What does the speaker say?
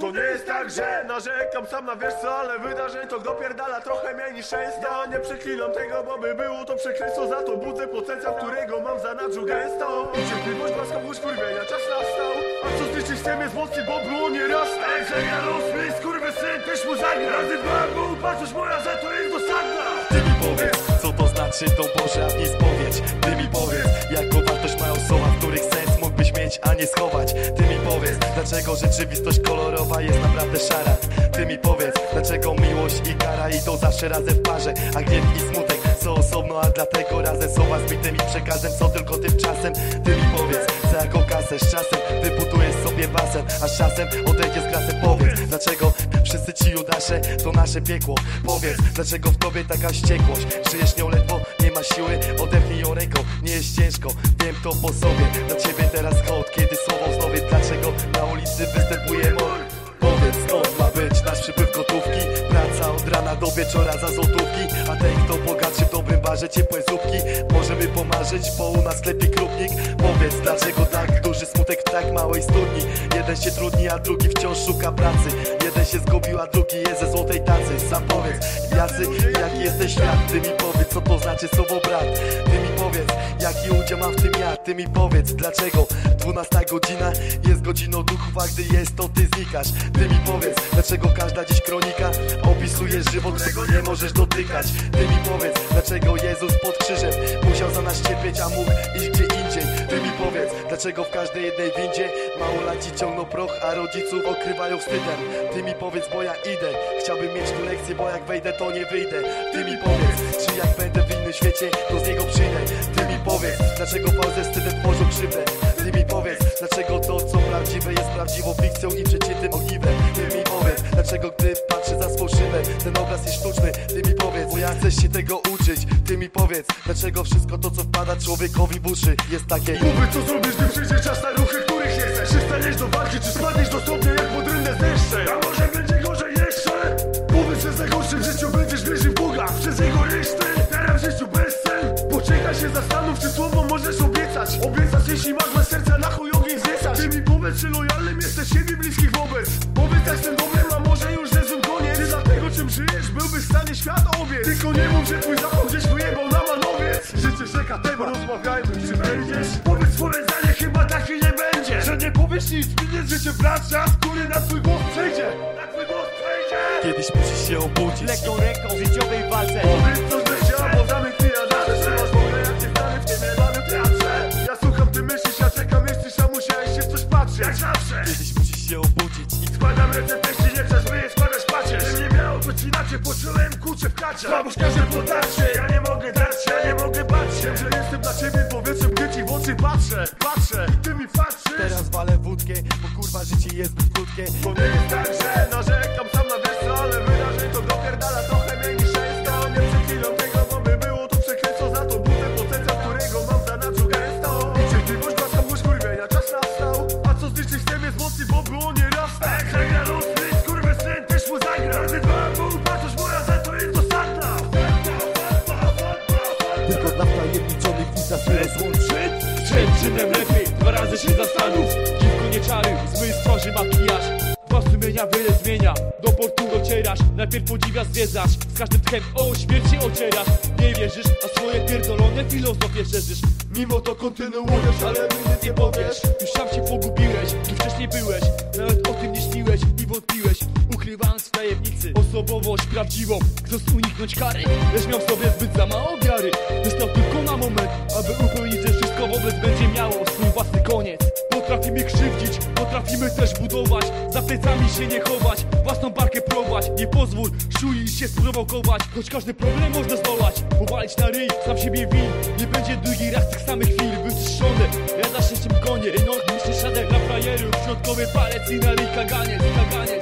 To nie jest tak, że narzekam sam na wiesz co, ale wydarzeń to dopierdala trochę mniej niż nie przeklinam tego, bo by było to przekleństwo Za to budzę potencjał, którego mam za nadrzu gęsto. Cierpliwość, łaska, kurwienia, czas nastał. A co zliczyć z tym jest mocny, bo było nie raz Ej, że ja losny, skurwysyn, też mu zagra. Razy dwa, bo upatrzysz moja, że to jest dosadna Ty mi powiedz, co to znaczy tą Boża mi spowiedź Ty mi powiedz, jaką wartość mają słowa, których sens mógłbyś mieć, a nie schować. Ty powiedz, dlaczego rzeczywistość kolorowa jest naprawdę szara? Ty mi powiedz, dlaczego miłość i kara idą zawsze razem w parze? A gniew i smutek są osobno, a dlatego razem słowa zbite mi przekazem Są tylko tymczasem, ty mi powiedz, za jaką kasę z czasem Wybudujesz sobie basen, a z czasem odejdzie z klasy? Powiedz, dlaczego wszyscy ci Judasze to nasze piekło? Powiedz, dlaczego w tobie taka wściekłość? Żyjesz nią ledwo, nie ma siły, odepnij ją ręką. Nie jest ciężko, wiem to po sobie. Dla ciebie teraz hołd, kiedy słowo występuje. Mor? Powiedz skąd ma być nasz przypływ gotówki. Praca od rana do wieczora za złotówki. A ten kto bogatszy w dobrym barze ciepłe zupki. Możemy pomarzyć, bo u nas sklepie krupnik Powiedz dlaczego tak duży smutek w tak małej studni? Jeden się trudni, a drugi wciąż szuka pracy. Jeden się zgubił, a drugi jest ze złotej tacy. Sam powiedz, jacy, jaki jesteś świat? Ty mi powiedz, co to znaczy słowo brat jaki udział mam w tym ja. Ty mi powiedz, dlaczego 12 godzina jest godziną duchów A gdy jest, to ty znikasz. Ty mi powiedz, dlaczego każda dziś kronika Opisuje żywot, którego nie możesz dotykać. Ty mi powiedz, dlaczego Jezus pod krzyżem Musiał za nas cierpieć, a mógł iść gdzie indziej. Ty mi powiedz, dlaczego w każdej jednej windzie Małolaci ciągną proch, a rodziców okrywają wstydem. Ty mi powiedz, bo ja idę. Chciałbym mieć tu lekcję, bo jak wejdę, to nie wyjdę. Ty mi powiedz, czy jak będę w innym świecie, to z niego przyjdę. Ty mi powiedz, dlaczego fałzy wstydem tworzą krzywdę? Ty mi powiedz, dlaczego to co prawdziwe jest prawdziwą fikcją i przeciętym ogniwem? Ty mi powiedz, dlaczego gdy patrzę za swą szybę Ten obraz jest sztuczny, ty mi powiedz, bo ja chcę się tego uczyć. Ty mi powiedz, dlaczego wszystko to co wpada człowiekowi w uszy jest takie Mów co zrobisz, gdy przyjdzie czas na ruchy, których nie chcesz? Czy staniesz do walki, czy spadniesz dosłownie jak pod rynne A może serca, na chuj ogień zwiesać Ty mi powiedz, czy lojalnym jesteś siebie bliskich wobec. Powiedz, jak ten dobrem, a może już zezłym koniec Ty dla tego, czym żyjesz, byłby w stanie świat obiec Tylko nie mów, że twój zapał gdzieś wyjebał na manowiec. Życie rzeka, tego rozmawiajmy, czy będziesz? Powiedz swoje zdanie, chyba taki nie będzie. Że nie powiesz nic, minie życie brat, czas, który na twój głos przejdzie. Na twój głos przejdzie. Kiedyś musisz się obudzić. Lekką ręką w życiowej walce. Powiedz coś i Składam ręce w teście, nie czas wyje, składasz pacierz Nie miało być inaczej, poczułem kurczę w kacie. Słabość każe podarcie, ja nie mogę dać się, ja nie mogę bać się. Że jestem dla ciebie powietrzem, gdy ci w oczy patrzę Patrzę, i ty mi patrzysz. Teraz walę wódkę Bo kurwa życie jest zbyt krótkie. Bo nie jest tak, że narzekam sam na wiesz ale wyrażeń to dopierdala trochę mniej niż Czynem lepiej, dwa razy się zastanów. Dziwko nie czary, zmysł tworzy makijaż Dwa sumienia wiele zmienia. Do portu docierasz, najpierw podziwiasz, zwiedzasz. Z każdym tchem o śmierć się ocierasz. Nie wierzysz, a swoje pierdolone filozofie szerzysz. Mimo to kontynuujesz, ale mi nic nie powiesz. Już sam się pogubiłeś, tu wcześniej byłeś. Nawet o tym nie śniłeś i wątpiłeś. Ukrywając tajemnicy osobowość prawdziwą. Chcąc uniknąć kary, lecz miał w sobie zbyt za mało wiary. Wystał tylko na moment, aby wszystko wobec będzie miało swój własny koniec. Potrafimy krzywdzić, potrafimy też budować. Za plecami się nie chować, własną barkę prowadź. Nie pozwól szuli się sprowokować Choć każdy problem można zdołać Powalić na ryj, sam siebie win. Nie będzie drugi raz tych samych chwil Wyczyszczony, ja za szczęściem gonię No, myślę szadę dla frajerów. Środkowy palec i na ryj kaganiec, kaganiec